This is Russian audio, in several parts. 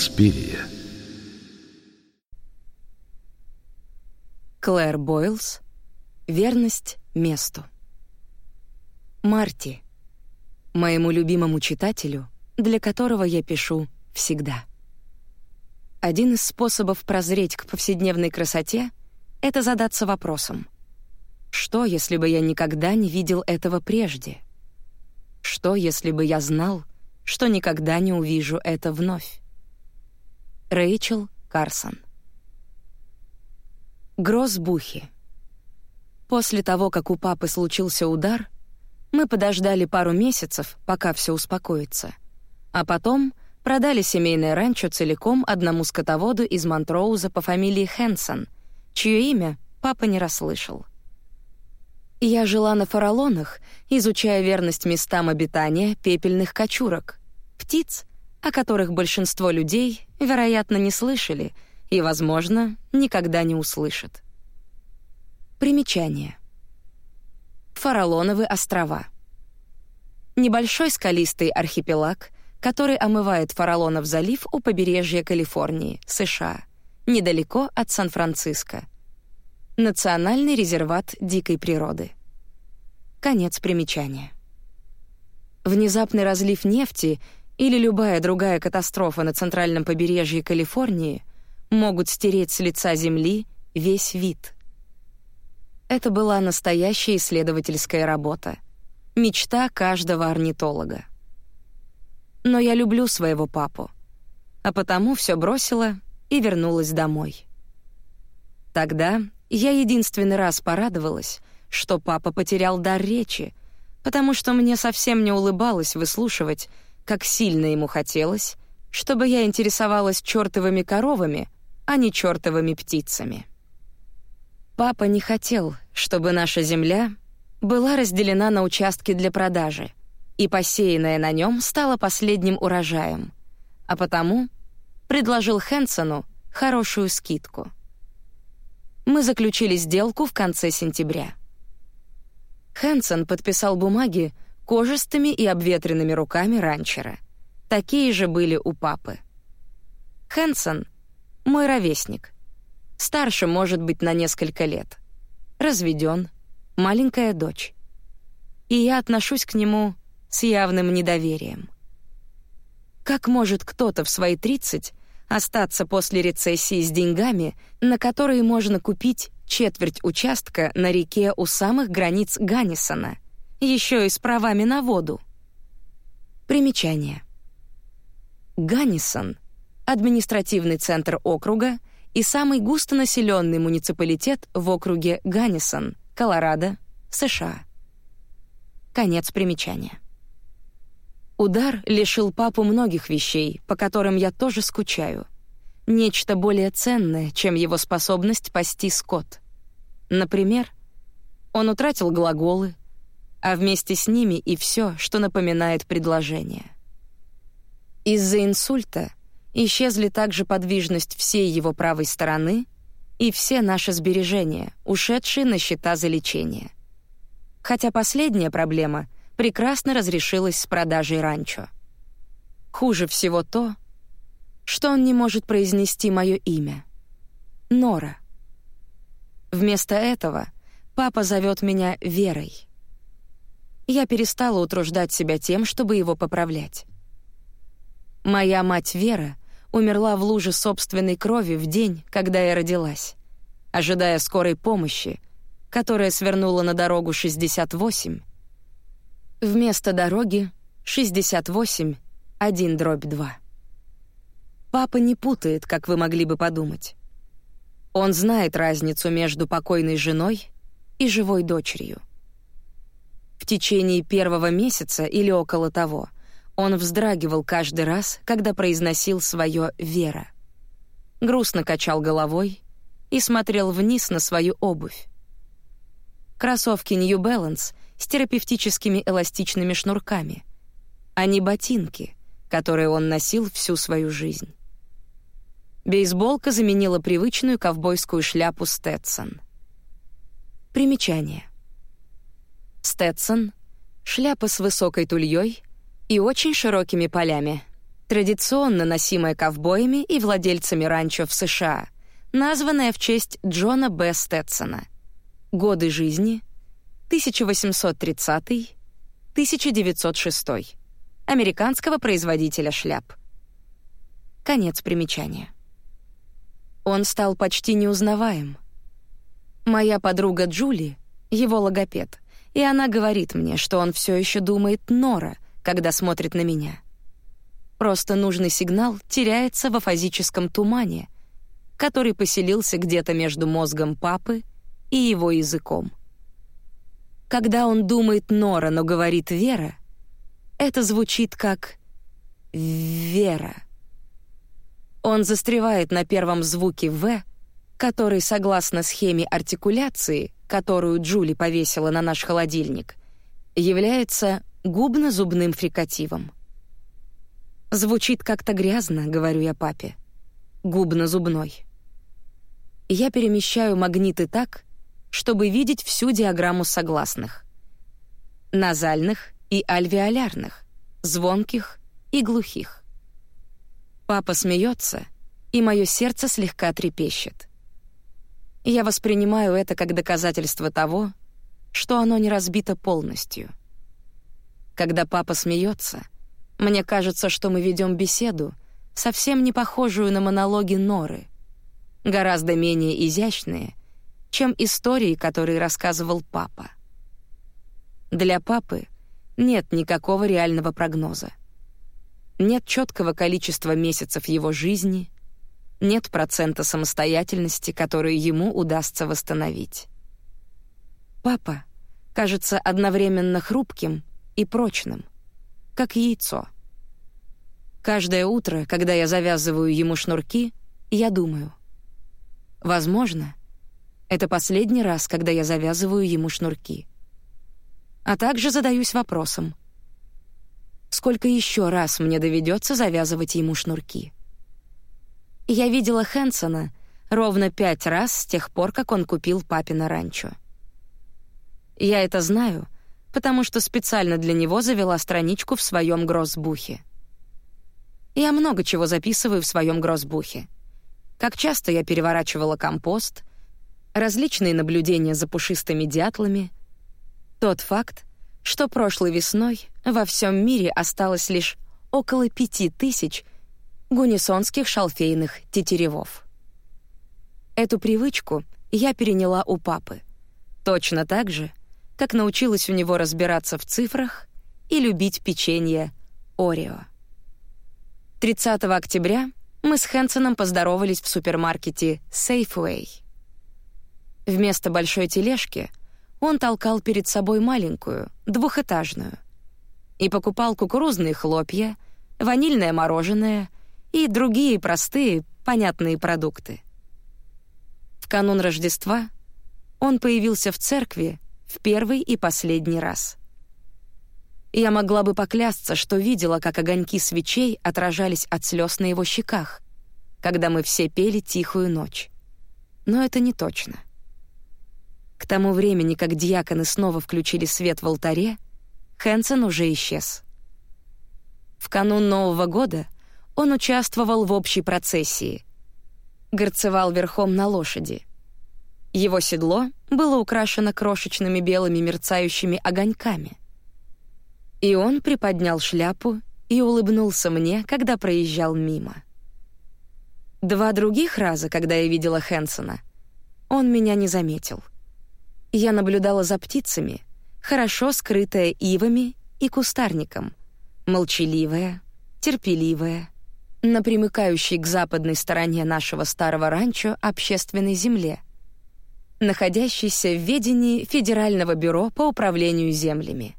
Инспирия. Клэр Бойлс. Верность месту. Марти. Моему любимому читателю, для которого я пишу всегда. Один из способов прозреть к повседневной красоте — это задаться вопросом. Что, если бы я никогда не видел этого прежде? Что, если бы я знал, что никогда не увижу это вновь? Рэйчел Карсон. Грозбухи После того, как у папы случился удар, мы подождали пару месяцев, пока все успокоится, а потом продали семейное ранчо целиком одному скотоводу из Монтроуза по фамилии Хэнсон, чье имя папа не расслышал. Я жила на фаралонах, изучая верность местам обитания пепельных кочурок, птиц, о которых большинство людей, вероятно, не слышали и, возможно, никогда не услышат. Примечание. Фаралоновы острова. Небольшой скалистый архипелаг — который омывает Фаралонов залив у побережья Калифорнии, США, недалеко от Сан-Франциско. Национальный резерват дикой природы. Конец примечания. Внезапный разлив нефти или любая другая катастрофа на центральном побережье Калифорнии могут стереть с лица Земли весь вид. Это была настоящая исследовательская работа, мечта каждого орнитолога. Но я люблю своего папу, а потому все бросила и вернулась домой. Тогда я единственный раз порадовалась, что папа потерял дар речи, потому что мне совсем не улыбалось выслушивать, как сильно ему хотелось, чтобы я интересовалась чёртовыми коровами, а не чёртовыми птицами. Папа не хотел, чтобы наша земля была разделена на участки для продажи — и посеянное на нем стало последним урожаем, а потому предложил Хэнсону хорошую скидку. Мы заключили сделку в конце сентября. Хэнсон подписал бумаги кожистыми и обветренными руками ранчера. Такие же были у папы. Хэнсон — мой ровесник. Старше, может быть, на несколько лет. Разведен, маленькая дочь. И я отношусь к нему с явным недоверием. Как может кто-то в свои 30 остаться после рецессии с деньгами, на которые можно купить четверть участка на реке у самых границ Ганнисона, еще и с правами на воду? Примечание. Ганнисон — административный центр округа и самый густонаселенный муниципалитет в округе Ганнисон, Колорадо, США. Конец примечания. Удар лишил папу многих вещей, по которым я тоже скучаю. Нечто более ценное, чем его способность пасти скот. Например, он утратил глаголы, а вместе с ними и все, что напоминает предложение. Из-за инсульта исчезли также подвижность всей его правой стороны и все наши сбережения, ушедшие на счета за лечение. Хотя последняя проблема — прекрасно разрешилась с продажей ранчо. Хуже всего то, что он не может произнести мое имя. Нора. Вместо этого папа зовет меня Верой. Я перестала утруждать себя тем, чтобы его поправлять. Моя мать Вера умерла в луже собственной крови в день, когда я родилась, ожидая скорой помощи, которая свернула на дорогу 68 Вместо дороги 68, 1 дробь 2. Папа не путает, как вы могли бы подумать. Он знает разницу между покойной женой и живой дочерью. В течение первого месяца или около того он вздрагивал каждый раз, когда произносил свое «Вера». Грустно качал головой и смотрел вниз на свою обувь. Кроссовки New Balance с терапевтическими эластичными шнурками, а не ботинки, которые он носил всю свою жизнь. Бейсболка заменила привычную ковбойскую шляпу Сtetson. Примечание. Сtetson — шляпа с высокой тульей и очень широкими полями. Традиционно носимая ковбоями и владельцами ранчо в США, названная в честь Джона Б. Стетсона. Годы жизни 1830-1906. Американского производителя шляп. Конец примечания. Он стал почти неузнаваем. Моя подруга Джули — его логопед, и она говорит мне, что он все еще думает Нора, когда смотрит на меня. Просто нужный сигнал теряется в афазическом тумане, который поселился где-то между мозгом папы и его языком. Когда он думает Нора, но говорит Вера, это звучит как «Вера». Он застревает на первом звуке «В», который, согласно схеме артикуляции, которую Джули повесила на наш холодильник, является губно-зубным фрикативом. «Звучит как-то грязно», — говорю я папе. «Губно-зубной». Я перемещаю магниты так, чтобы видеть всю диаграмму согласных. Назальных и альвеолярных, звонких и глухих. Папа смеется, и мое сердце слегка трепещет. Я воспринимаю это как доказательство того, что оно не разбито полностью. Когда папа смеется, мне кажется, что мы ведем беседу, совсем не похожую на монологи Норы, гораздо менее изящные, чем истории, которые рассказывал папа. Для папы нет никакого реального прогноза. Нет четкого количества месяцев его жизни, нет процента самостоятельности, который ему удастся восстановить. Папа кажется одновременно хрупким и прочным, как яйцо. Каждое утро, когда я завязываю ему шнурки, я думаю: возможно, это последний раз, когда я завязываю ему шнурки. А также задаюсь вопросом: сколько еще раз мне доведется завязывать ему шнурки. Я видела Хэнсона ровно пять раз с тех пор, как он купил папина ранчо. Я это знаю, потому что специально для него завела страничку в своем гроссбухе. Я много чего записываю в своем гроссбухе. Как часто я переворачивала компост, различные наблюдения за пушистыми дятлами, тот факт, что прошлой весной во всем мире осталось лишь около пяти тысяч гунисонских шалфейных тетеревов. Эту привычку я переняла у папы, точно так же, как научилась у него разбираться в цифрах и любить печенье Орео. 30 октября мы с Хэнсоном поздоровались в супермаркете Safeway. Вместо большой тележки он толкал перед собой маленькую, двухэтажную, и покупал кукурузные хлопья, ванильное мороженое и другие простые, понятные продукты. В канун Рождества он появился в церкви в первый и последний раз. Я могла бы поклясться, что видела, как огоньки свечей отражались от слез на его щеках, когда мы все пели «Тихую ночь». Но это не точно. К тому времени, как диаконы снова включили свет в алтаре, Хэнсон уже исчез. В канун Нового года он участвовал в общей процессии. Горцевал верхом на лошади. Его седло было украшено крошечными белыми мерцающими огоньками. И он приподнял шляпу и улыбнулся мне, когда проезжал мимо. Два других раза, когда я видела Хэнсона, он меня не заметил — я наблюдала за птицами, хорошо скрытая ивами и кустарником, молчаливая, терпеливая, на примыкающей к западной стороне нашего старого ранчо общественной земле, находящейся в ведении Федерального бюро по управлению землями.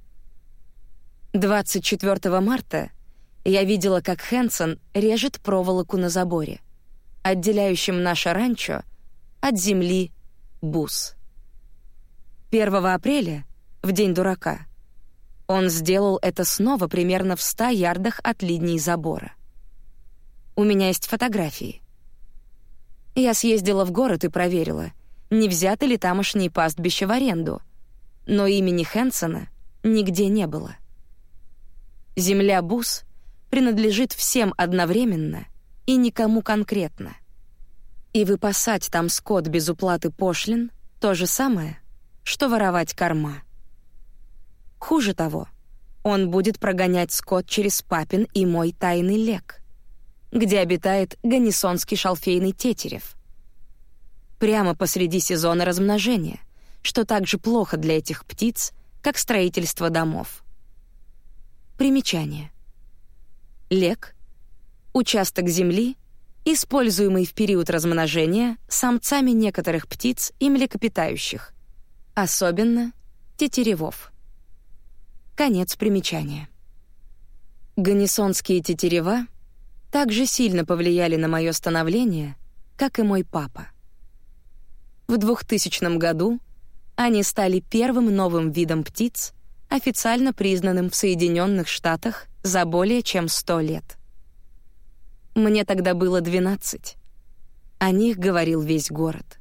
24 марта я видела, как Хэнсон режет проволоку на заборе, отделяющем наше ранчо от земли Бус. 1 апреля, в день дурака, он сделал это снова примерно в 100 ярдах от линии забора. У меня есть фотографии. Я съездила в город и проверила, не взяты ли тамошние пастбища в аренду, но имени Хэнсона нигде не было. Земля Бус принадлежит всем одновременно и никому конкретно. И выпасать там скот без уплаты пошлин — то же самое, что воровать корма. Хуже того, он будет прогонять скот через папин и мой тайный лек, где обитает ганисонский шалфейный тетерев. Прямо посреди сезона размножения, что так же плохо для этих птиц, как строительство домов. Примечание. Лек — участок земли, используемый в период размножения самцами некоторых птиц и млекопитающих, особенно тетеревов. Конец примечания. Ганисонские тетерева также сильно повлияли на мое становление, как и мой папа. В 2000 году они стали первым новым видом птиц, официально признанным в Соединенных Штатах за более чем 100 лет. Мне тогда было 12. О них говорил весь город.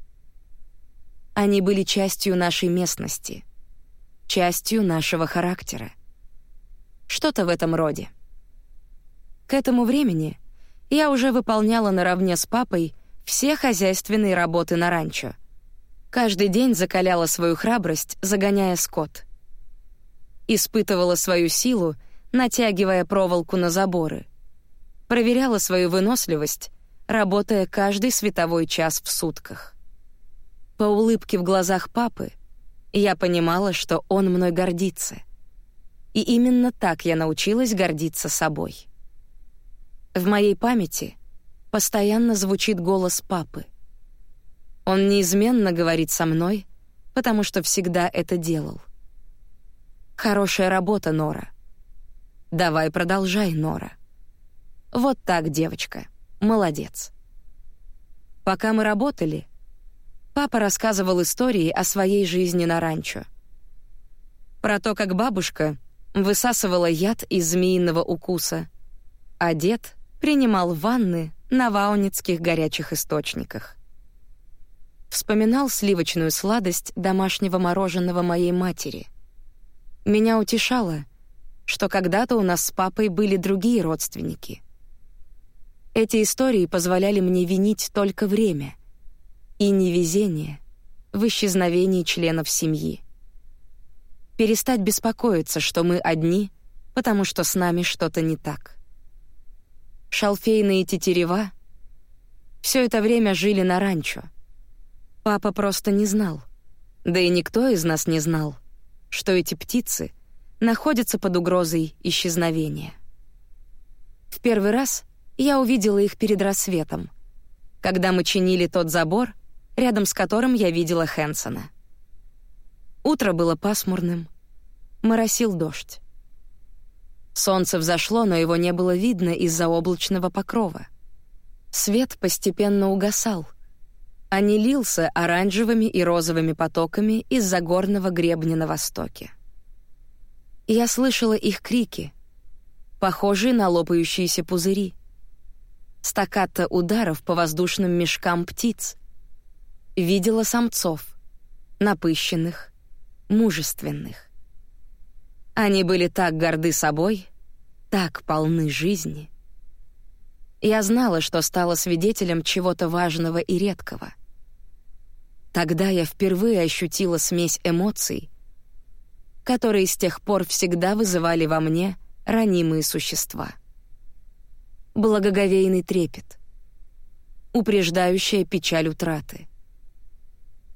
Они были частью нашей местности, частью нашего характера. Что-то в этом роде. К этому времени я уже выполняла наравне с папой все хозяйственные работы на ранчо. Каждый день закаляла свою храбрость, загоняя скот. Испытывала свою силу, натягивая проволоку на заборы проверяла свою выносливость, работая каждый световой час в сутках. По улыбке в глазах папы я понимала, что он мной гордится. И именно так я научилась гордиться собой. В моей памяти постоянно звучит голос папы. Он неизменно говорит со мной, потому что всегда это делал. Хорошая работа, Нора. Давай продолжай, Нора. Вот так, девочка. Молодец. Пока мы работали, папа рассказывал истории о своей жизни на ранчо. Про то, как бабушка высасывала яд из змеиного укуса, а дед принимал ванны на вауницких горячих источниках. Вспоминал сливочную сладость домашнего мороженого моей матери. Меня утешало, что когда-то у нас с папой были другие родственники — эти истории позволяли мне винить только время и невезение в исчезновении членов семьи. Перестать беспокоиться, что мы одни, потому что с нами что-то не так. Шалфейные тетерева все это время жили на ранчо. Папа просто не знал, да и никто из нас не знал, что эти птицы находятся под угрозой исчезновения. В первый раз я увидела их перед рассветом, когда мы чинили тот забор, рядом с которым я видела Хэнсона. Утро было пасмурным, моросил дождь. Солнце взошло, но его не было видно из-за облачного покрова. Свет постепенно угасал, а не лился оранжевыми и розовыми потоками из-за горного гребня на востоке. Я слышала их крики, похожие на лопающиеся пузыри стаккато ударов по воздушным мешкам птиц. Видела самцов, напыщенных, мужественных. Они были так горды собой, так полны жизни. Я знала, что стала свидетелем чего-то важного и редкого. Тогда я впервые ощутила смесь эмоций, которые с тех пор всегда вызывали во мне ранимые существа благоговейный трепет, упреждающая печаль утраты,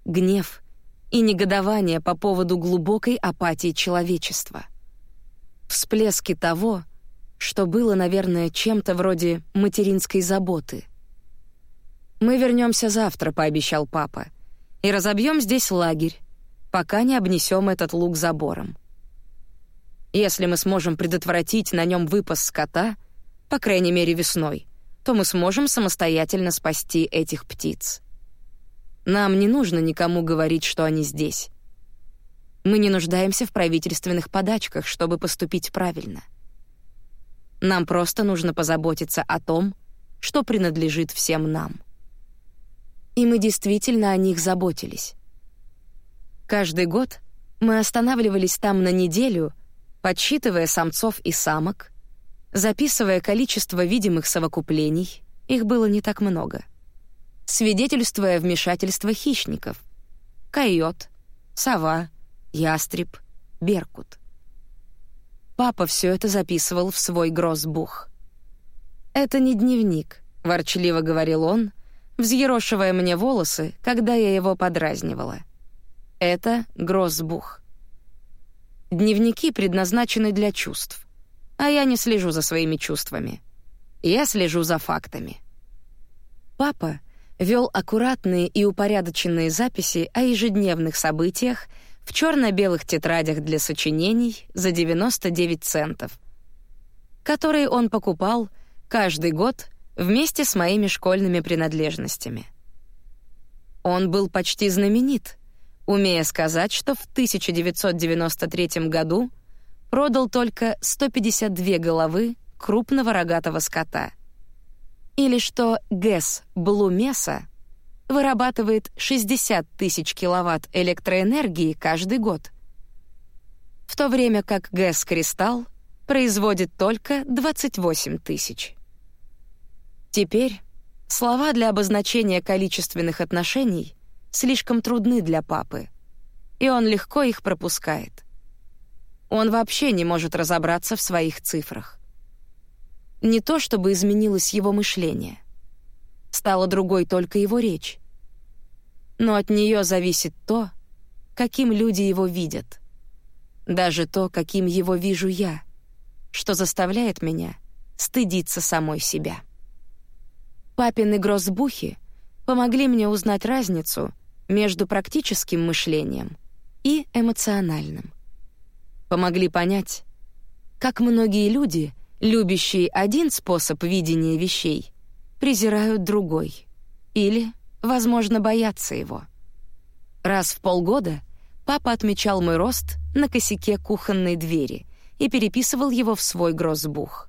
гнев и негодование по поводу глубокой апатии человечества, всплески того, что было, наверное, чем-то вроде материнской заботы. «Мы вернемся завтра», — пообещал папа, «и разобьем здесь лагерь, пока не обнесем этот луг забором. Если мы сможем предотвратить на нем выпас скота — по крайней мере весной, то мы сможем самостоятельно спасти этих птиц. Нам не нужно никому говорить, что они здесь. Мы не нуждаемся в правительственных подачках, чтобы поступить правильно. Нам просто нужно позаботиться о том, что принадлежит всем нам. И мы действительно о них заботились. Каждый год мы останавливались там на неделю, подсчитывая самцов и самок, записывая количество видимых совокуплений, их было не так много, свидетельствуя вмешательство хищников — койот, сова, ястреб, беркут. Папа все это записывал в свой гроссбух. «Это не дневник», — ворчливо говорил он, взъерошивая мне волосы, когда я его подразнивала. «Это гроссбух». Дневники предназначены для чувств, а я не слежу за своими чувствами. Я слежу за фактами. Папа вел аккуратные и упорядоченные записи о ежедневных событиях в черно-белых тетрадях для сочинений за 99 центов, которые он покупал каждый год вместе с моими школьными принадлежностями. Он был почти знаменит, умея сказать, что в 1993 году продал только 152 головы крупного рогатого скота. Или что ГЭС Блумеса вырабатывает 60 тысяч киловатт электроэнергии каждый год, в то время как ГЭС «Кристалл» производит только 28 тысяч. Теперь слова для обозначения количественных отношений слишком трудны для папы, и он легко их пропускает. Он вообще не может разобраться в своих цифрах. Не то чтобы изменилось его мышление. Стала другой только его речь. Но от нее зависит то, каким люди его видят. Даже то, каким его вижу я, что заставляет меня стыдиться самой себя. Папины гроссбухи помогли мне узнать разницу между практическим мышлением и эмоциональным. Помогли понять, как многие люди, любящие один способ видения вещей, презирают другой или, возможно, боятся его. Раз в полгода папа отмечал мой рост на косяке кухонной двери и переписывал его в свой гроссбух.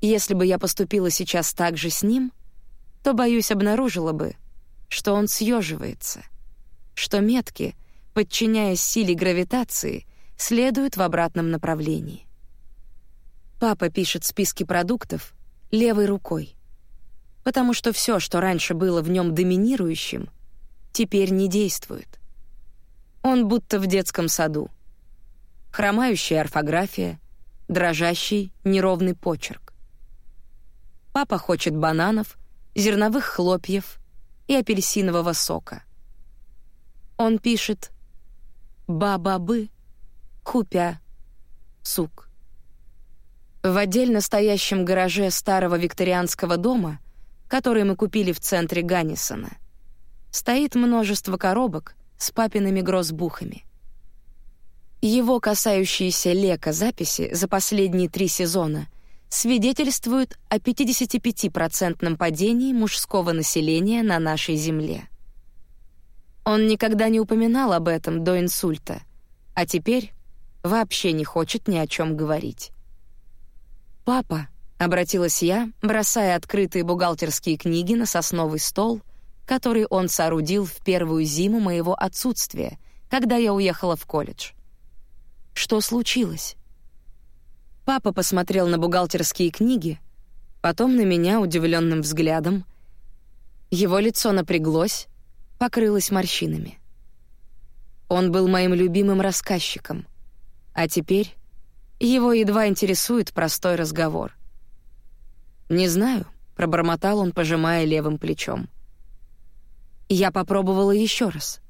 Если бы я поступила сейчас так же с ним, то, боюсь, обнаружила бы, что он съеживается, что метки, подчиняясь силе гравитации, следуют в обратном направлении. Папа пишет списки продуктов левой рукой потому что все, что раньше было в нем доминирующим, теперь не действует. Он будто в детском саду. Хромающая орфография, дрожащий неровный почерк. Папа хочет бананов, зерновых хлопьев и апельсинового сока. Он пишет «ба-ба-бы», «хупя», «сук». В отдельно стоящем гараже старого викторианского дома который мы купили в центре Ганнисона. Стоит множество коробок с папиными гроссбухами. Его касающиеся Лека записи за последние три сезона свидетельствуют о 55% падении мужского населения на нашей Земле. Он никогда не упоминал об этом до инсульта, а теперь вообще не хочет ни о чем говорить. «Папа», — обратилась я, бросая открытые бухгалтерские книги на сосновый стол, который он соорудил в первую зиму моего отсутствия, когда я уехала в колледж. Что случилось? Папа посмотрел на бухгалтерские книги, потом на меня удивленным взглядом. Его лицо напряглось, покрылось морщинами. Он был моим любимым рассказчиком, а теперь его едва интересует простой разговор — «Не знаю», — пробормотал он, пожимая левым плечом. Я попробовала еще раз.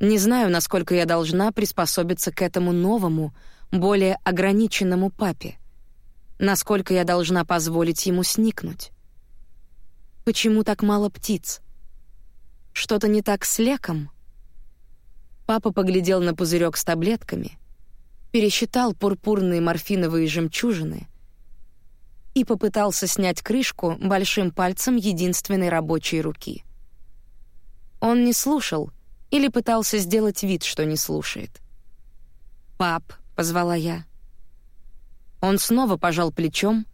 Не знаю, насколько я должна приспособиться к этому новому, более ограниченному папе. Насколько я должна позволить ему сникнуть. Почему так мало птиц? Что-то не так с леком? Папа поглядел на пузырек с таблетками, пересчитал пурпурные морфиновые жемчужины — и попытался снять крышку большим пальцем единственной рабочей руки. Он не слушал или пытался сделать вид, что не слушает. «Пап», — позвала я. Он снова пожал плечом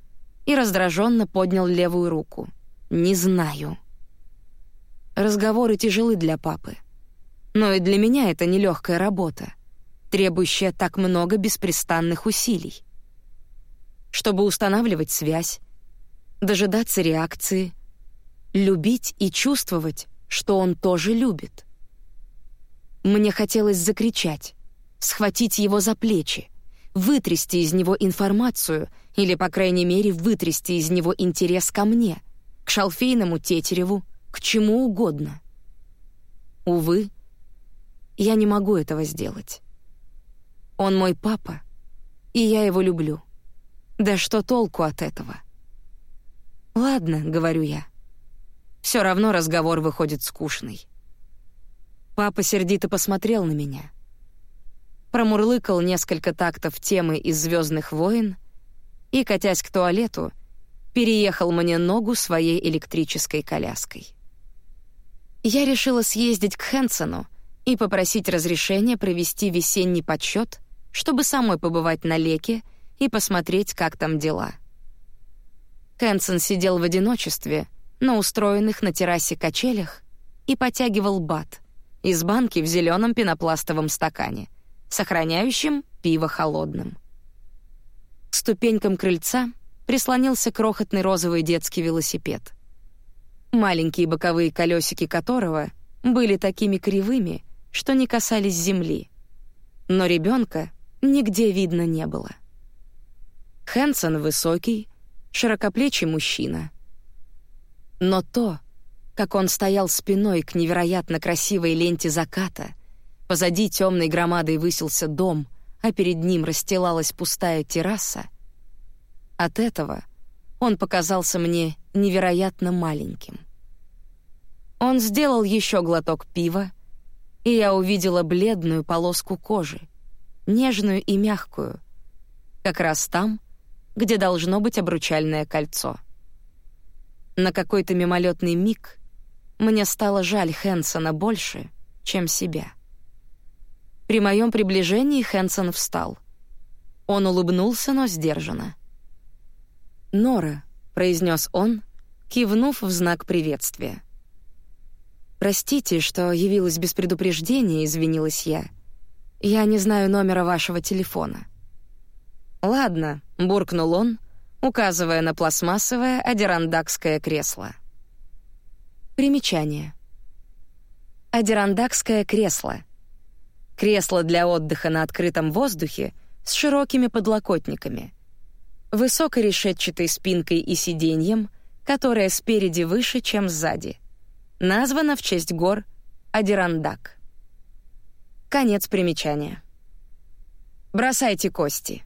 и раздраженно поднял левую руку. «Не знаю». Разговоры тяжелы для папы. Но и для меня это нелегкая работа, требующая так много беспрестанных усилий. Чтобы устанавливать связь, дожидаться реакции, любить и чувствовать, что он тоже любит. Мне хотелось закричать, схватить его за плечи, вытрясти из него информацию или, по крайней мере, вытрясти из него интерес ко мне, к шалфейному тетереву, к чему угодно. Увы, я не могу этого сделать. Он мой папа, и я его люблю. Да что толку от этого? Ладно, говорю я. Все равно разговор выходит скучный. Папа сердито посмотрел на меня. Промурлыкал несколько тактов темы из Звездных войн и, катясь к туалету, переехал мне ногу своей электрической коляской. Я решила съездить к Хэнсону и попросить разрешения провести весенний подсчет, чтобы самой побывать на леке и посмотреть, как там дела. Хэнсон сидел в одиночестве на устроенных на террасе качелях и потягивал бат из банки в зеленом пенопластовом стакане, сохраняющем пиво холодным. К ступенькам крыльца прислонился крохотный розовый детский велосипед, маленькие боковые колесики которого были такими кривыми, что не касались земли. Но ребенка нигде видно не было. Хэнсон высокий, широкоплечий мужчина. Но то, как он стоял спиной к невероятно красивой ленте заката, позади темной громадой высился дом, а перед ним расстилалась пустая терраса, от этого он показался мне невероятно маленьким. Он сделал еще глоток пива, и я увидела бледную полоску кожи, нежную и мягкую, как раз там, где должно быть обручальное кольцо. На какой-то мимолетный миг мне стало жаль Хэнсона больше, чем себя. При моем приближении Хэнсон встал. Он улыбнулся, но сдержанно. «Нора», — произнес он, кивнув в знак приветствия. «Простите, что явилась без предупреждения», — извинилась я. «Я не знаю номера вашего телефона». «Ладно», — буркнул он, указывая на пластмассовое адирандакское кресло. Примечание. Адирандакское кресло. Кресло для отдыха на открытом воздухе с широкими подлокотниками. Высокой решетчатой спинкой и сиденьем, которое спереди выше, чем сзади — названа в честь гор Адирандак. Конец примечания. Бросайте кости.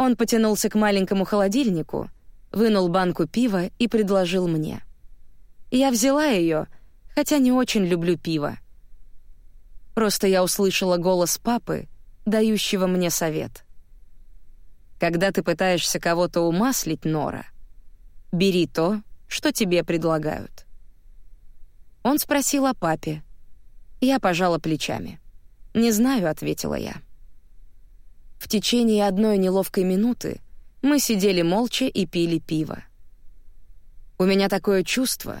Он потянулся к маленькому холодильнику, вынул банку пива и предложил мне. Я взяла ее, хотя не очень люблю пиво. Просто я услышала голос папы, дающего мне совет. Когда ты пытаешься кого-то умаслить, Нора, бери то, что тебе предлагают. Он спросил о папе. Я пожала плечами. «Не знаю», — ответила я. В течение одной неловкой минуты мы сидели молча и пили пиво. У меня такое чувство,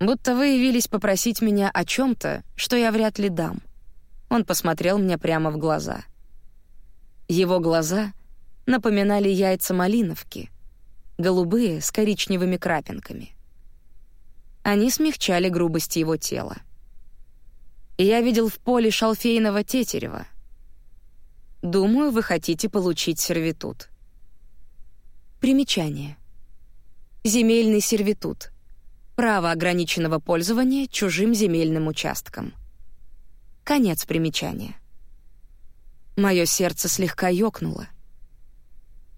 будто вы явились попросить меня о чем то что я вряд ли дам. Он посмотрел мне прямо в глаза. Его глаза напоминали яйца малиновки, голубые с коричневыми крапинками — они смягчали грубость его тела. Я видел в поле шалфейного тетерева. Думаю, вы хотите получить сервитут. Примечание. Земельный сервитут. Право ограниченного пользования чужим земельным участком. Конец примечания. Мое сердце слегка ёкнуло.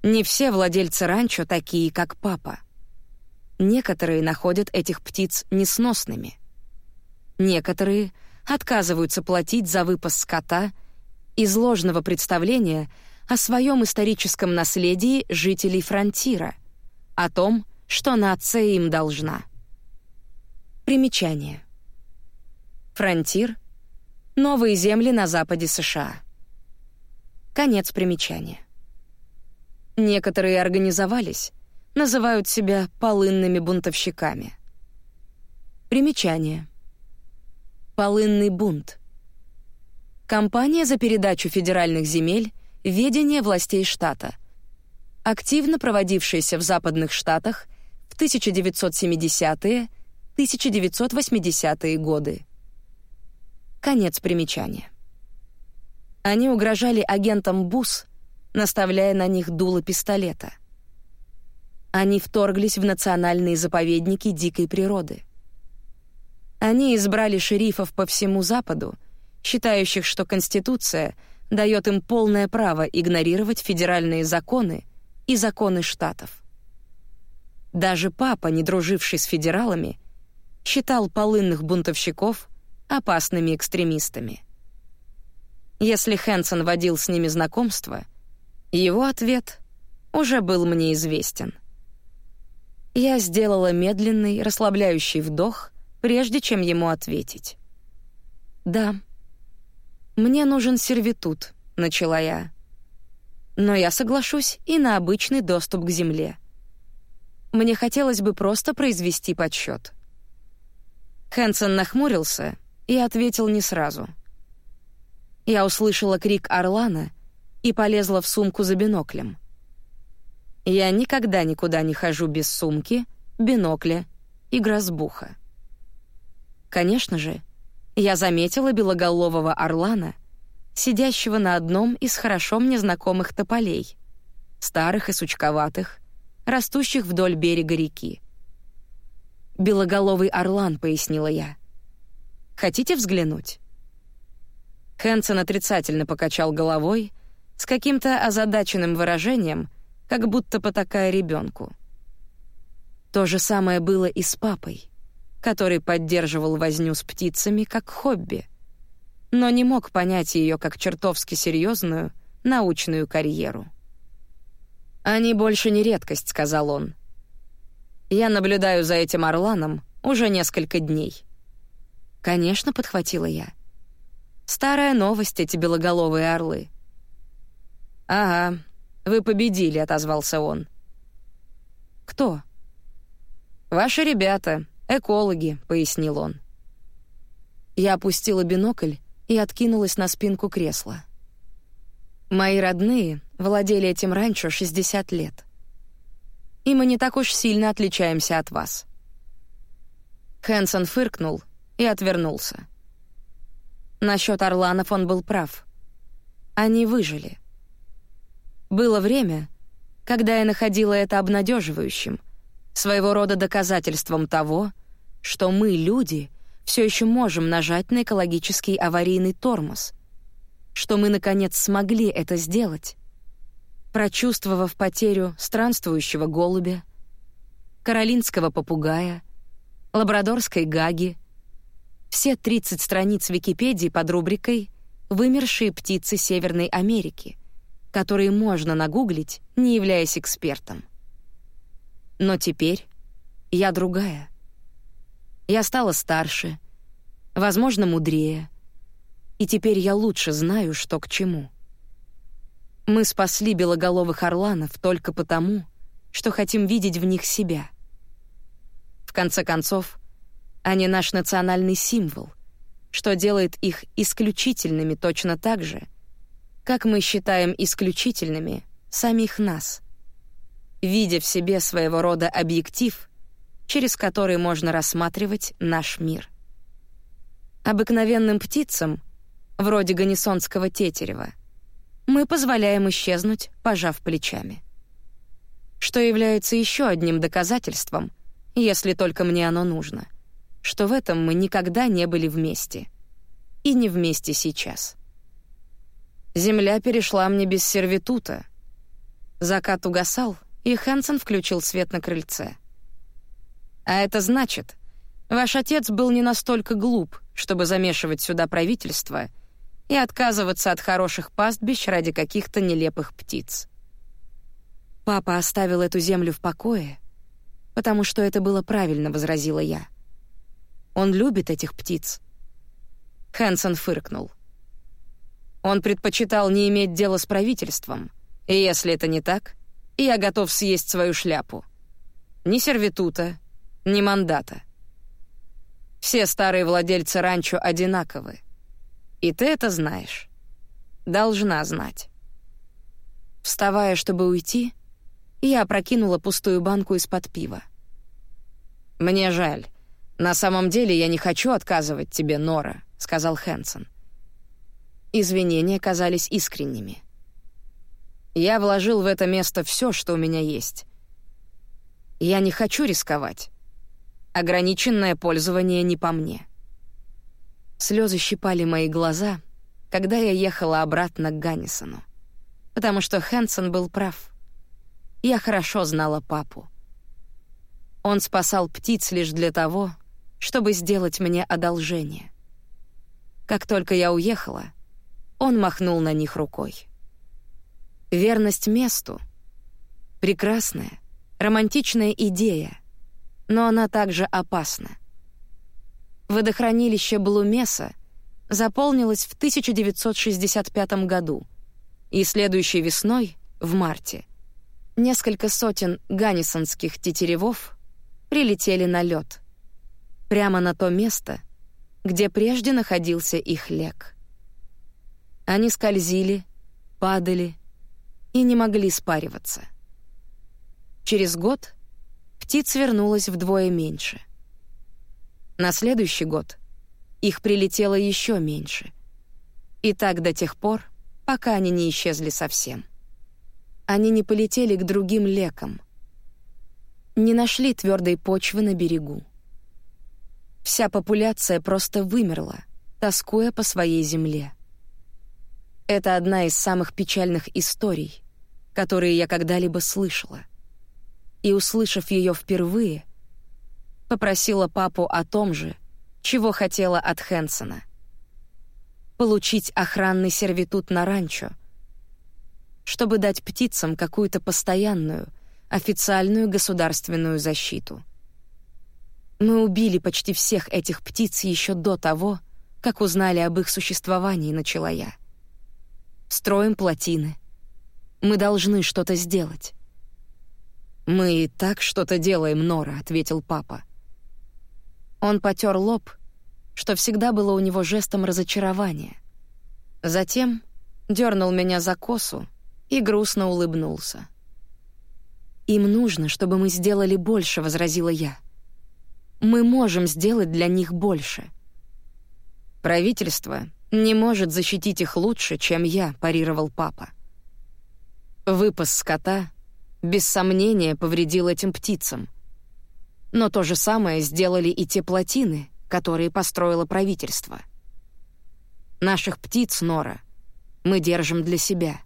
Не все владельцы ранчо такие, как папа. Некоторые находят этих птиц несносными. Некоторые отказываются платить за выпас скота из ложного представления о своем историческом наследии жителей фронтира, о том, что нация им должна. Примечание. Фронтир — новые земли на западе США. Конец примечания. Некоторые организовались — называют себя полынными бунтовщиками. Примечание. Полынный бунт. Компания за передачу федеральных земель ведение властей штата. активно проводившаяся в Западных Штатах в 1970-е, 1980-е годы. Конец примечания. Они угрожали агентам БУС, наставляя на них дуло пистолета. Они вторглись в национальные заповедники дикой природы. Они избрали шерифов по всему Западу, считающих, что Конституция дает им полное право игнорировать федеральные законы и законы штатов. Даже папа, не друживший с федералами, считал полынных бунтовщиков опасными экстремистами. Если Хэнсон водил с ними знакомство, его ответ уже был мне известен. Я сделала медленный, расслабляющий вдох, прежде чем ему ответить. «Да, мне нужен сервитут», — начала я. «Но я соглашусь и на обычный доступ к земле. Мне хотелось бы просто произвести подсчет». Хэнсон нахмурился и ответил не сразу. Я услышала крик Орлана и полезла в сумку за биноклем. Я никогда никуда не хожу без сумки, бинокля и грозбуха. Конечно же, я заметила белоголового орлана, сидящего на одном из хорошо мне знакомых тополей, старых и сучковатых, растущих вдоль берега реки. «Белоголовый орлан», — пояснила я. «Хотите взглянуть?» Хэнсон отрицательно покачал головой с каким-то озадаченным выражением, как будто потакая ребенку. То же самое было и с папой который поддерживал возню с птицами как хобби, но не мог понять ее как чертовски серьезную научную карьеру. «Они больше не редкость», — сказал он. «Я наблюдаю за этим орланом уже несколько дней». «Конечно», — подхватила я. «Старая новость эти белоголовые орлы». «Ага, вы победили», — отозвался он. «Кто?» «Ваши ребята, «Экологи», — пояснил он. Я опустила бинокль и откинулась на спинку кресла. Мои родные владели этим ранчо 60 лет. И мы не так уж сильно отличаемся от вас. Хэнсон фыркнул и отвернулся. Насчет орланов он был прав. Они выжили. Было время, когда я находила это обнадеживающим — своего рода доказательством того, что мы, люди, все еще можем нажать на экологический аварийный тормоз, что мы, наконец, смогли это сделать, прочувствовав потерю странствующего голубя, каролинского попугая, лабрадорской гаги, все 30 страниц Википедии под рубрикой «Вымершие птицы Северной Америки», которые можно нагуглить, не являясь экспертом. Но теперь я другая. Я стала старше, возможно, мудрее, и теперь я лучше знаю, что к чему. Мы спасли белоголовых орланов только потому, что хотим видеть в них себя. В конце концов, они наш национальный символ, что делает их исключительными точно так же, как мы считаем исключительными самих нас видя в себе своего рода объектив, через который можно рассматривать наш мир. Обыкновенным птицам, вроде ганисонского тетерева, мы позволяем исчезнуть, пожав плечами. Что является еще одним доказательством, если только мне оно нужно, что в этом мы никогда не были вместе. И не вместе сейчас. Земля перешла мне без сервитута. Закат угасал, и Хэнсон включил свет на крыльце. «А это значит, ваш отец был не настолько глуп, чтобы замешивать сюда правительство и отказываться от хороших пастбищ ради каких-то нелепых птиц. Папа оставил эту землю в покое, потому что это было правильно, возразила я. Он любит этих птиц. Хэнсон фыркнул. Он предпочитал не иметь дела с правительством, и если это не так, и я готов съесть свою шляпу. Ни сервитута, ни мандата. Все старые владельцы ранчо одинаковы. И ты это знаешь. Должна знать. Вставая, чтобы уйти, Я опрокинула пустую банку из-под пива. «Мне жаль. На самом деле я не хочу отказывать тебе, Нора», — сказал Хэнсон. Извинения казались искренними. «Я вложил в это место все, что у меня есть. Я не хочу рисковать. Ограниченное пользование не по мне». Слезы щипали мои глаза, когда я ехала обратно к Ганнисону. Потому что Хэнсон был прав. Я хорошо знала папу. Он спасал птиц лишь для того, чтобы сделать мне одолжение. Как только я уехала, он махнул на них рукой. Верность месту — прекрасная, романтичная идея, но она также опасна — Водохранилище Блумеса заполнилось в 1965 году, и следующей весной, в марте, несколько сотен ганнисонских тетеревов прилетели на лед, прямо на то место, где прежде находился их лек. Они скользили, падали и не могли спариваться. Через год птиц вернулось вдвое меньше — на следующий год их прилетело еще меньше. И так до тех пор, пока они не исчезли совсем. Они не полетели к другим лекам. Не нашли твердой почвы на берегу. Вся популяция просто вымерла, тоскуя по своей земле. Это одна из самых печальных историй, которые я когда-либо слышала. И, услышав ее впервые, попросила папу о том же, чего хотела от Хэнсона. Получить охранный сервитут на ранчо, чтобы дать птицам какую-то постоянную, официальную государственную защиту. Мы убили почти всех этих птиц еще до того, как узнали об их существовании, начала я. Строим плотины. Мы должны что-то сделать. «Мы и так что-то делаем, Нора», — ответил папа. Он потер лоб, что всегда было у него жестом разочарования. Затем дернул меня за косу и грустно улыбнулся. «Им нужно, чтобы мы сделали больше», — возразила я. «Мы можем сделать для них больше». «Правительство не может защитить их лучше, чем я», — парировал папа. Выпас скота, без сомнения, повредил этим птицам. Но то же самое сделали и те плотины, которые построило правительство. Наших птиц, Нора, мы держим для себя.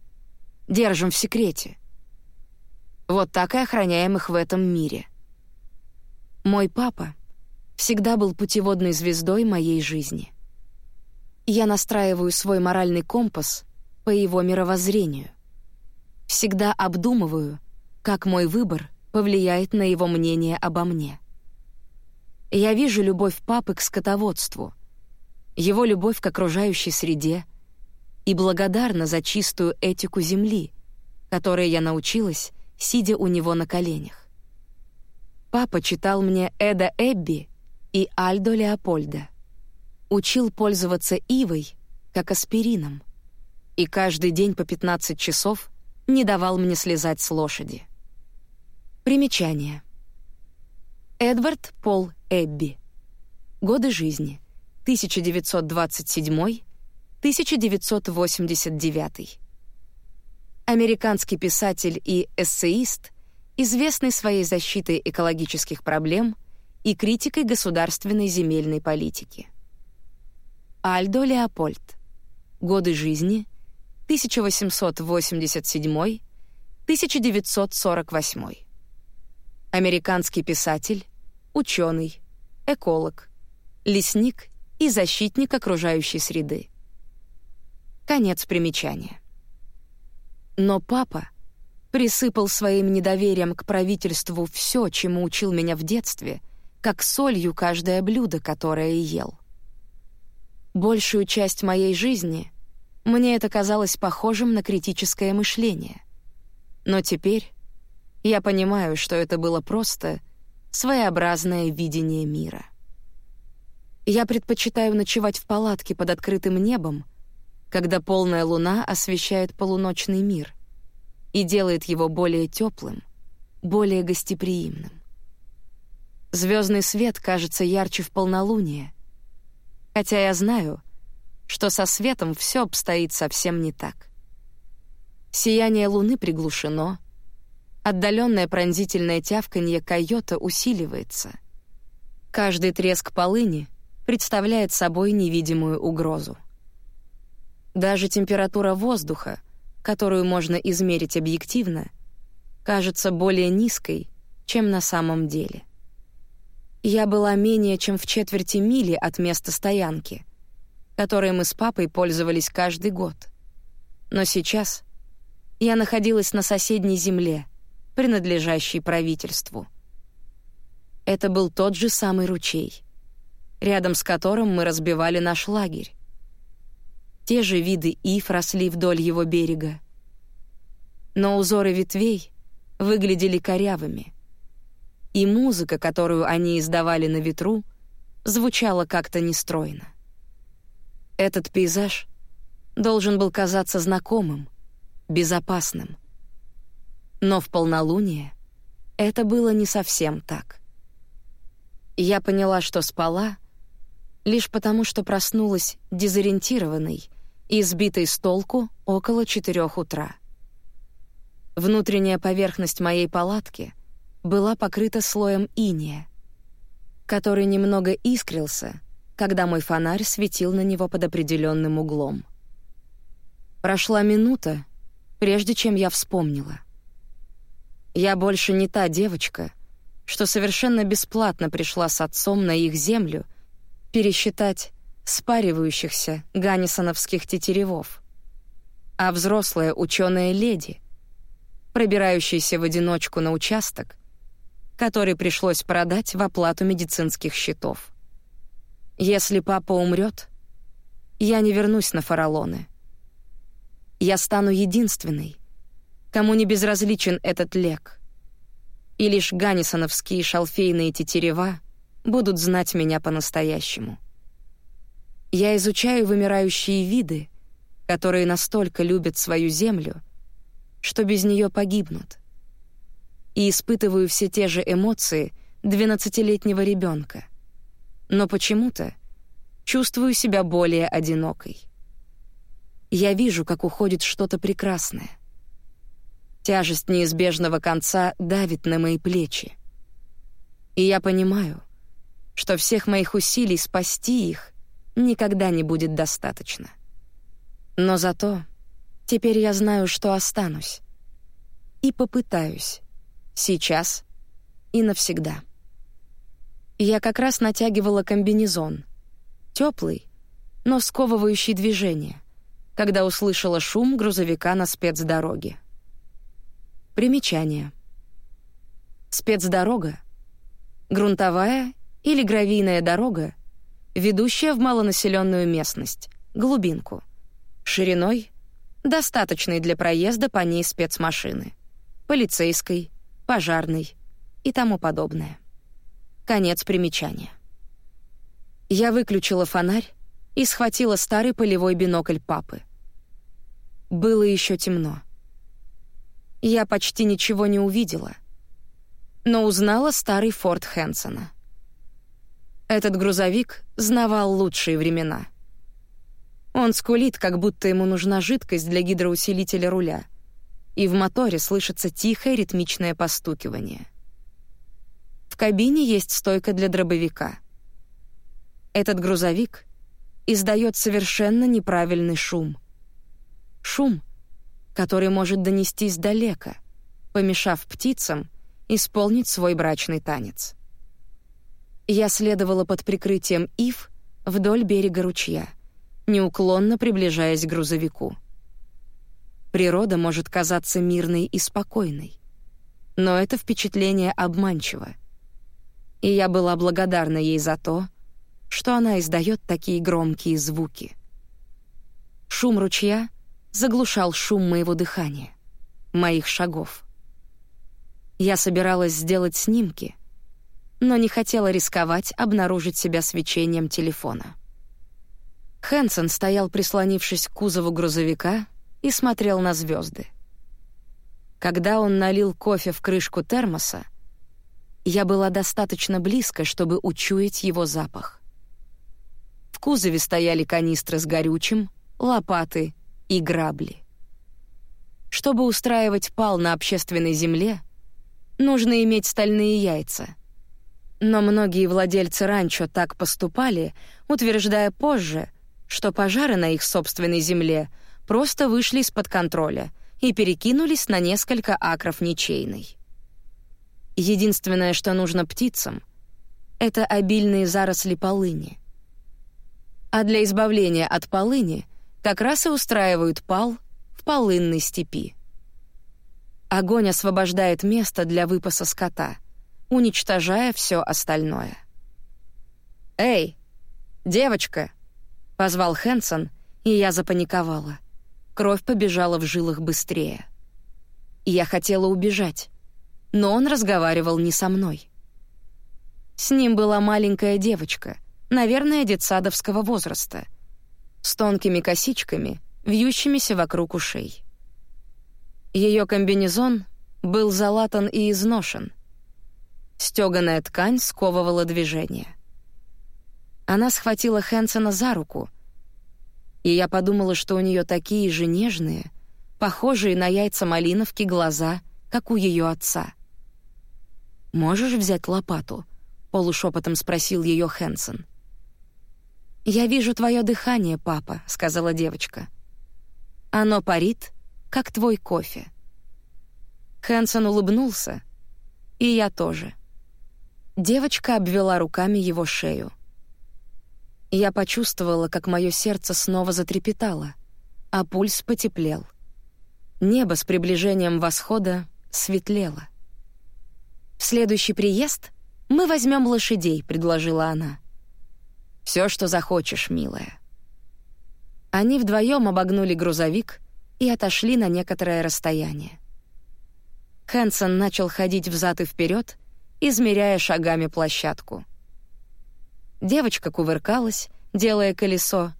Держим в секрете. Вот так и охраняем их в этом мире. Мой папа всегда был путеводной звездой моей жизни. Я настраиваю свой моральный компас по его мировоззрению. Всегда обдумываю, как мой выбор повлияет на его мнение обо мне. Я вижу любовь папы к скотоводству, его любовь к окружающей среде и благодарна за чистую этику земли, которой я научилась, сидя у него на коленях. Папа читал мне Эда Эбби и Альдо Леопольда. Учил пользоваться ивой, как аспирином, и каждый день по 15 часов не давал мне слезать с лошади. Примечание. Эдвард Пол Эбби. Годы жизни. 1927-1989. Американский писатель и эссеист, известный своей защитой экологических проблем и критикой государственной земельной политики. Альдо Леопольд. Годы жизни 1887-1948 американский писатель, ученый, эколог, лесник и защитник окружающей среды. Конец примечания. Но папа присыпал своим недоверием к правительству все, чему учил меня в детстве, как солью каждое блюдо, которое ел. Большую часть моей жизни мне это казалось похожим на критическое мышление. Но теперь я понимаю, что это было просто своеобразное видение мира. Я предпочитаю ночевать в палатке под открытым небом, когда полная луна освещает полуночный мир и делает его более теплым, более гостеприимным. Звездный свет кажется ярче в полнолуние, хотя я знаю, что со светом все обстоит совсем не так. Сияние луны приглушено, отдаленное пронзительное тявканье койота усиливается. Каждый треск полыни представляет собой невидимую угрозу. Даже температура воздуха, которую можно измерить объективно, кажется более низкой, чем на самом деле. Я была менее чем в четверти мили от места стоянки, которой мы с папой пользовались каждый год. Но сейчас я находилась на соседней земле, принадлежащей правительству. Это был тот же самый ручей, рядом с которым мы разбивали наш лагерь. Те же виды ив росли вдоль его берега. Но узоры ветвей выглядели корявыми, и музыка, которую они издавали на ветру, звучала как-то нестройно. Этот пейзаж должен был казаться знакомым — безопасным. Но в полнолуние это было не совсем так. Я поняла, что спала, лишь потому что проснулась дезориентированной и сбитой с толку около четырех утра. Внутренняя поверхность моей палатки была покрыта слоем иния, который немного искрился, когда мой фонарь светил на него под определенным углом. Прошла минута, прежде чем я вспомнила. Я больше не та девочка, что совершенно бесплатно пришла с отцом на их землю пересчитать спаривающихся ганнисоновских тетеревов, а взрослая ученая леди, пробирающаяся в одиночку на участок, который пришлось продать в оплату медицинских счетов. Если папа умрет, я не вернусь на фаралоны — я стану единственной, кому не безразличен этот лек. И лишь ганнисоновские шалфейные тетерева будут знать меня по-настоящему. Я изучаю вымирающие виды, которые настолько любят свою землю, что без нее погибнут. И испытываю все те же эмоции двенадцатилетнего ребенка. Но почему-то чувствую себя более одинокой. Я вижу, как уходит что-то прекрасное. Тяжесть неизбежного конца давит на мои плечи. И я понимаю, что всех моих усилий спасти их никогда не будет достаточно. Но зато теперь я знаю, что останусь. И попытаюсь. Сейчас и навсегда. Я как раз натягивала комбинезон. Теплый, но сковывающий движение — когда услышала шум грузовика на спецдороге. Примечание. Спецдорога — грунтовая или гравийная дорога, ведущая в малонаселенную местность, глубинку, шириной, достаточной для проезда по ней спецмашины, полицейской, пожарной и тому подобное. Конец примечания. Я выключила фонарь и схватила старый полевой бинокль папы. Было еще темно. Я почти ничего не увидела, но узнала старый Форд Хэнсона. Этот грузовик знавал лучшие времена. Он скулит, как будто ему нужна жидкость для гидроусилителя руля, и в моторе слышится тихое ритмичное постукивание. Кабине есть стойка для дробовика. Этот грузовик издает совершенно неправильный шум — Шум, который может донестись далеко, помешав птицам исполнить свой брачный танец. Я следовала под прикрытием ив вдоль берега ручья, неуклонно приближаясь к грузовику. Природа может казаться мирной и спокойной, но это впечатление обманчиво. И я была благодарна ей за то, что она издает такие громкие звуки. Шум ручья заглушал шум моего дыхания, моих шагов. Я собиралась сделать снимки, но не хотела рисковать обнаружить себя свечением телефона. Хэнсон стоял, прислонившись к кузову грузовика, и смотрел на звезды. Когда он налил кофе в крышку термоса, я была достаточно близко, чтобы учуять его запах. В кузове стояли канистры с горючим, лопаты и грабли. Чтобы устраивать пал на общественной земле, нужно иметь стальные яйца. Но многие владельцы ранчо так поступали, утверждая позже, что пожары на их собственной земле просто вышли из-под контроля и перекинулись на несколько акров ничейной. Единственное, что нужно птицам, это обильные заросли полыни. А для избавления от полыни как раз и устраивают пал в полынной степи. Огонь освобождает место для выпаса скота, уничтожая все остальное. «Эй, девочка!» — позвал Хэнсон, и я запаниковала. Кровь побежала в жилах быстрее. Я хотела убежать, но он разговаривал не со мной. С ним была маленькая девочка, наверное, детсадовского возраста, с тонкими косичками, вьющимися вокруг ушей. Ее комбинезон был залатан и изношен. Стёганая ткань сковывала движение. Она схватила Хэнсона за руку, и я подумала, что у нее такие же нежные, похожие на яйца малиновки глаза, как у ее отца. «Можешь взять лопату?» — полушепотом спросил ее Хэнсон. «Я вижу твое дыхание, папа», — сказала девочка. «Оно парит, как твой кофе». Хэнсон улыбнулся, и я тоже. Девочка обвела руками его шею. Я почувствовала, как мое сердце снова затрепетало, а пульс потеплел. Небо с приближением восхода светлело. «В следующий приезд мы возьмем лошадей», — предложила она. «Все, что захочешь, милая». Они вдвоем обогнули грузовик и отошли на некоторое расстояние. Хэнсон начал ходить взад и вперед, измеряя шагами площадку. Девочка кувыркалась, делая колесо,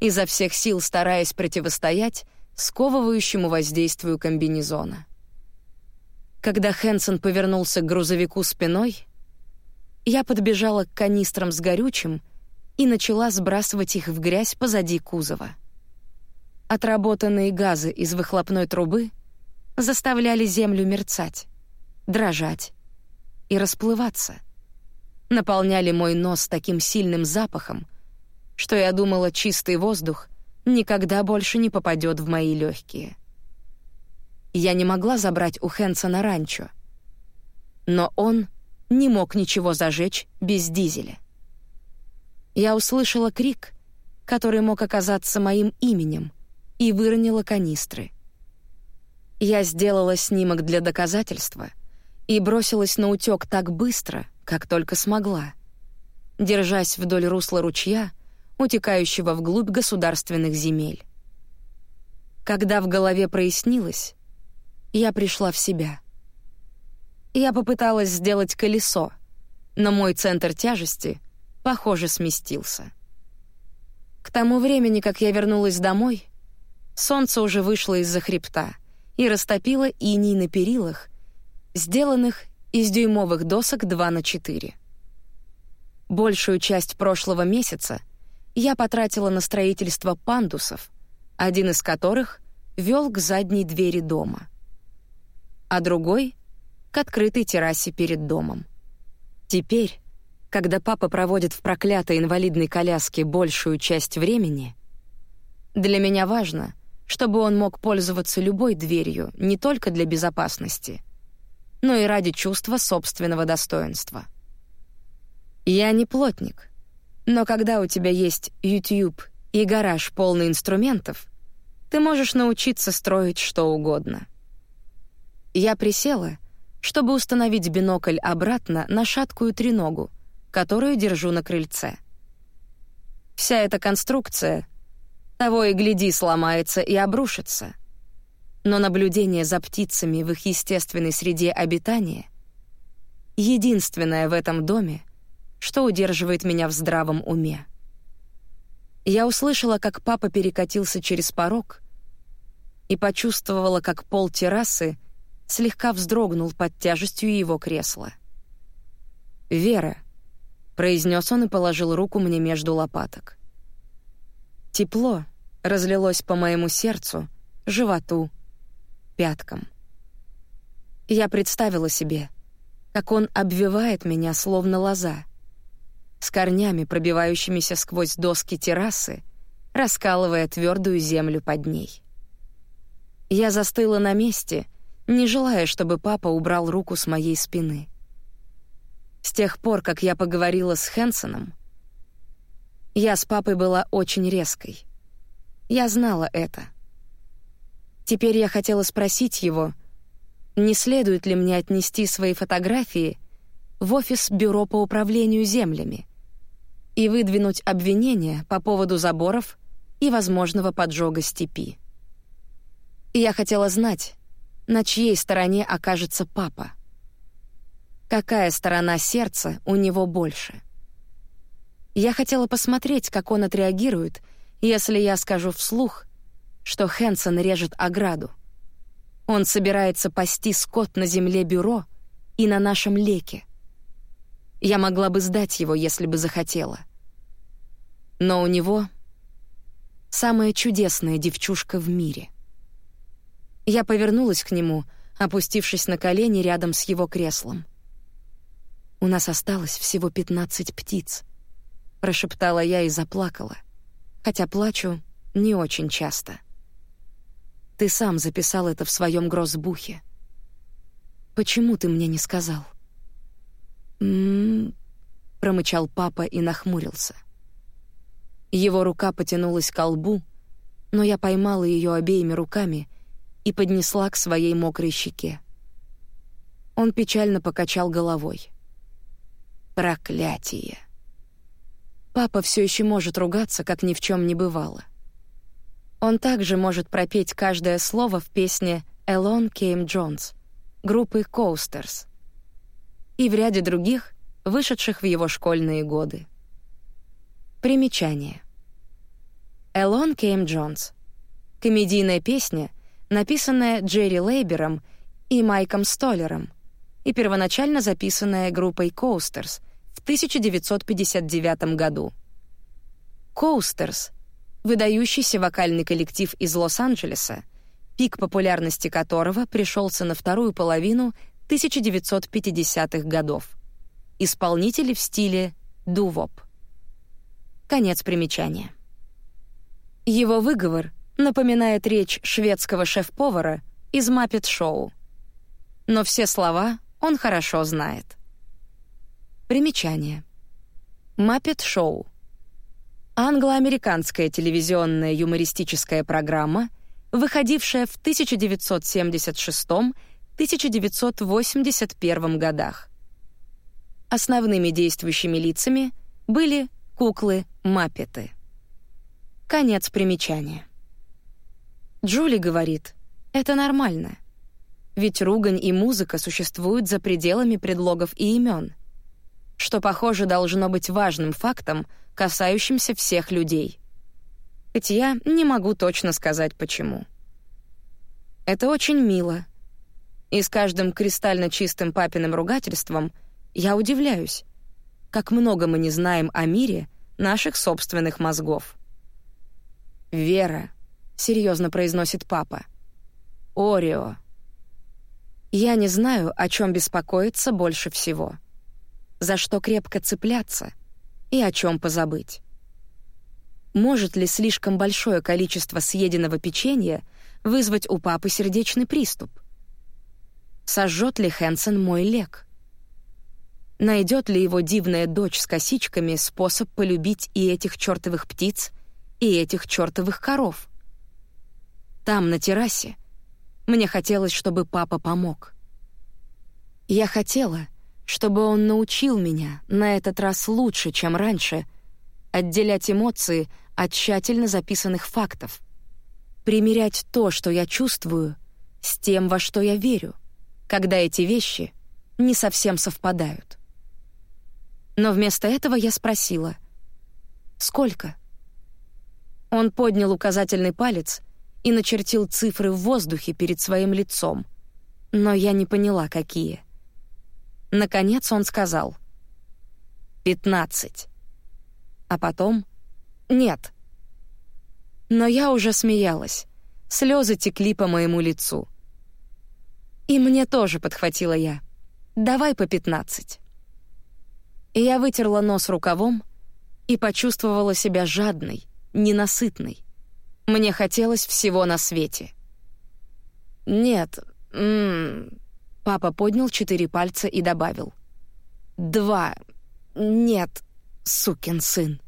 изо всех сил стараясь противостоять сковывающему воздействию комбинезона. Когда Хэнсон повернулся к грузовику спиной, я подбежала к канистрам с горючим и начала сбрасывать их в грязь позади кузова. Отработанные газы из выхлопной трубы заставляли землю мерцать, дрожать и расплываться. Наполняли мой нос таким сильным запахом, что я думала, чистый воздух никогда больше не попадет в мои легкие. Я не могла забрать у Хэнсона ранчо, но он не мог ничего зажечь без дизеля. Я услышала крик, который мог оказаться моим именем — и выронила канистры. Я сделала снимок для доказательства и бросилась на утёк так быстро, как только смогла, держась вдоль русла ручья, утекающего вглубь государственных земель. Когда в голове прояснилось, я пришла в себя. Я попыталась сделать колесо, но мой центр тяжести, похоже, сместился. К тому времени, как я вернулась домой, Солнце уже вышло из-за хребта и растопило иней на перилах, сделанных из дюймовых досок 2 на 4. Большую часть прошлого месяца я потратила на строительство пандусов, один из которых вел к задней двери дома, а другой — к открытой террасе перед домом. Теперь, когда папа проводит в проклятой инвалидной коляске большую часть времени, для меня важно — чтобы он мог пользоваться любой дверью не только для безопасности, но и ради чувства собственного достоинства. Я не плотник, но когда у тебя есть YouTube и гараж полный инструментов, ты можешь научиться строить что угодно. Я присела, чтобы установить бинокль обратно на шаткую треногу, которую держу на крыльце. Вся эта конструкция того и гляди, сломается и обрушится. Но наблюдение за птицами в их естественной среде обитания — единственное в этом доме, что удерживает меня в здравом уме. Я услышала, как папа перекатился через порог и почувствовала, как пол террасы слегка вздрогнул под тяжестью его кресла. «Вера», — произнес он и положил руку мне между лопаток. Тепло разлилось по моему сердцу, животу, пяткам. Я представила себе, как он обвивает меня словно лоза, с корнями, пробивающимися сквозь доски террасы, раскалывая твердую землю под ней. Я застыла на месте, не желая, чтобы папа убрал руку с моей спины. С тех пор, как я поговорила с Хэнсоном, я с папой была очень резкой. Я знала это. Теперь я хотела спросить его, не следует ли мне отнести свои фотографии в офис Бюро по управлению землями и выдвинуть обвинения по поводу заборов и возможного поджога степи. Я хотела знать, на чьей стороне окажется папа. Какая сторона сердца у него больше? Я хотела посмотреть, как он отреагирует, если я скажу вслух, что Хэнсон режет ограду. Он собирается пасти скот на земле бюро и на нашем леке. Я могла бы сдать его, если бы захотела. Но у него самая чудесная девчушка в мире. Я повернулась к нему, опустившись на колени рядом с его креслом. «У нас осталось всего пятнадцать птиц», — прошептала я и заплакала, хотя плачу не очень часто. Ты сам записал это в своем гроссбухе. Почему ты мне не сказал? М-м, промычал папа и нахмурился. Его рука потянулась к лбу, но я поймала ее обеими руками и поднесла к своей мокрой щеке. Он печально покачал головой. Проклятие. Папа все еще может ругаться, как ни в чем не бывало. Он также может пропеть каждое слово в песне «Alone Came Jones» группы Coasters и в ряде других, вышедших в его школьные годы. Примечание. «Alone Came Jones» — комедийная песня, написанная Джерри Лейбером и Майком Столлером и первоначально записанная группой Coasters в 1959 году. Coasters выдающийся вокальный коллектив из Лос-Анджелеса, пик популярности которого пришелся на вторую половину 1950-х годов. Исполнители в стиле дувоп. Конец примечания. Его выговор напоминает речь шведского шеф-повара из Маппет-шоу. Но все слова он хорошо знает. Примечание. Маппет-шоу англо-американская телевизионная юмористическая программа, выходившая в 1976-1981 годах. Основными действующими лицами были куклы-маппеты. Конец примечания. Джули говорит, это нормально. Ведь ругань и музыка существуют за пределами предлогов и имен, что, похоже, должно быть важным фактом — касающимся всех людей. Хоть я не могу точно сказать почему. Это очень мило. И с каждым кристально чистым папиным ругательством я удивляюсь, как много мы не знаем о мире наших собственных мозгов. «Вера», — серьезно произносит папа. «Орео». Я не знаю, о чем беспокоиться больше всего. За что крепко цепляться — и о чем позабыть. Может ли слишком большое количество съеденного печенья вызвать у папы сердечный приступ? Сожжет ли Хэнсон мой лек? Найдет ли его дивная дочь с косичками способ полюбить и этих чертовых птиц, и этих чертовых коров? Там, на террасе, мне хотелось, чтобы папа помог. Я хотела, чтобы он научил меня на этот раз лучше, чем раньше, отделять эмоции от тщательно записанных фактов, примерять то, что я чувствую, с тем, во что я верю, когда эти вещи не совсем совпадают. Но вместо этого я спросила «Сколько?». Он поднял указательный палец и начертил цифры в воздухе перед своим лицом, но я не поняла, какие. Наконец он сказал «Пятнадцать». А потом «Нет». Но я уже смеялась. Слезы текли по моему лицу. «И мне тоже», — подхватила я. «Давай по пятнадцать». Я вытерла нос рукавом и почувствовала себя жадной, ненасытной. Мне хотелось всего на свете. «Нет, м -м, Папа поднял четыре пальца и добавил. «Два. Нет, сукин сын».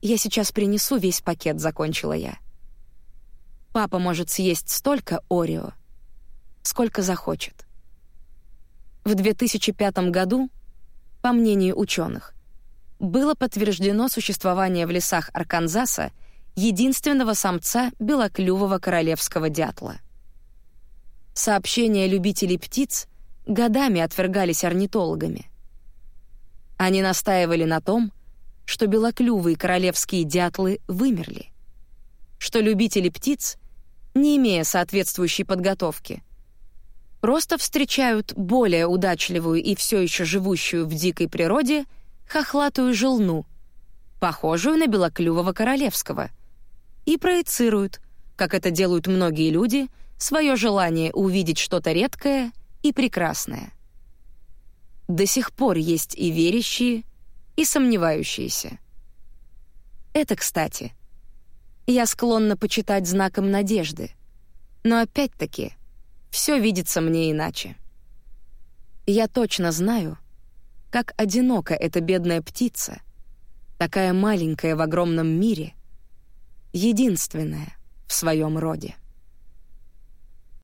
«Я сейчас принесу весь пакет», — закончила я. Папа может съесть столько Орео, сколько захочет. В 2005 году, по мнению ученых, было подтверждено существование в лесах Арканзаса единственного самца белоклювого королевского дятла. Сообщения любителей птиц годами отвергались орнитологами. Они настаивали на том, что белоклювые королевские дятлы вымерли, что любители птиц, не имея соответствующей подготовки, просто встречают более удачливую и все еще живущую в дикой природе хохлатую желну, похожую на белоклювого королевского, и проецируют, как это делают многие люди, свое желание увидеть что-то редкое и прекрасное. До сих пор есть и верящие, и сомневающиеся. Это, кстати, я склонна почитать знаком надежды, но опять-таки все видится мне иначе. Я точно знаю, как одинока эта бедная птица, такая маленькая в огромном мире, единственная в своем роде.